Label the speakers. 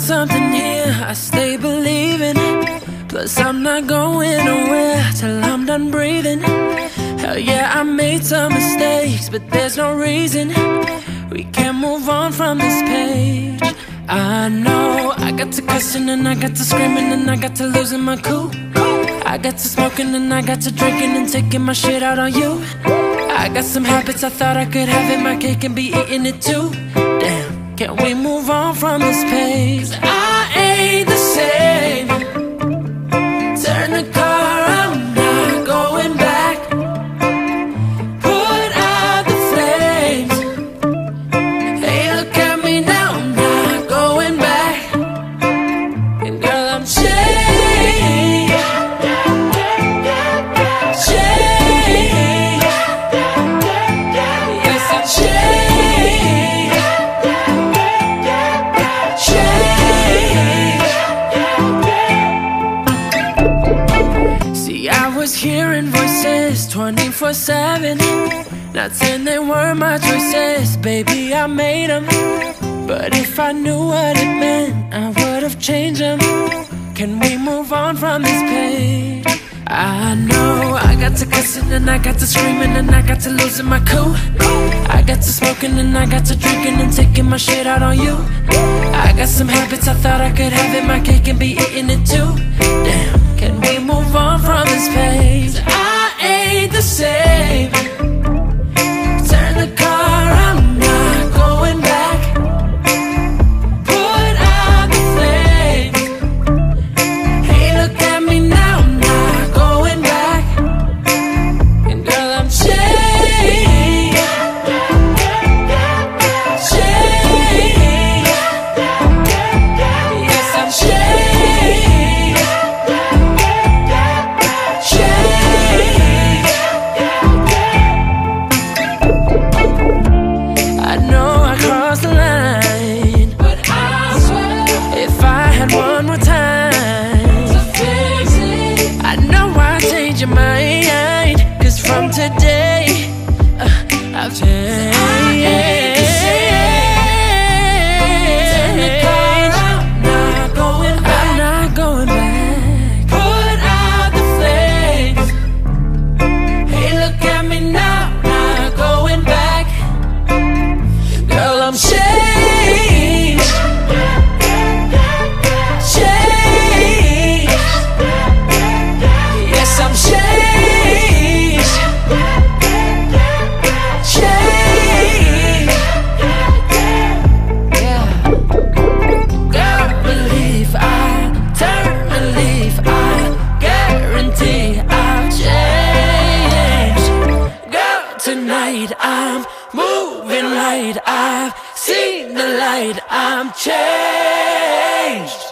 Speaker 1: got something here, I stay believing Plus I'm not going nowhere till I'm done breathing. Hell yeah, I made some mistakes, but there's no reason. We can't move on from this page. I know, I got to cussing and I got to screaming and I got to losing my cool. I got to smoking and I got to drinking and taking my shit out on you. I got some habits, I thought I could have it, my cake and be eating it too. Damn can we move on from this page? I ain't the same. Turn the was hearing voices 24 7. Not saying they were my choices, baby, I made them. But if I knew what it meant, I would have changed them. Can we move on from this page? I know I got to cussing and I got to screaming and I got to losing my cool. I got to smoking and I got to drinking and taking my shit out on you. I got some habits I thought I could have in my cake and be eating it too. Damn, can we move on from today, right. I've seen the light. I'm changed.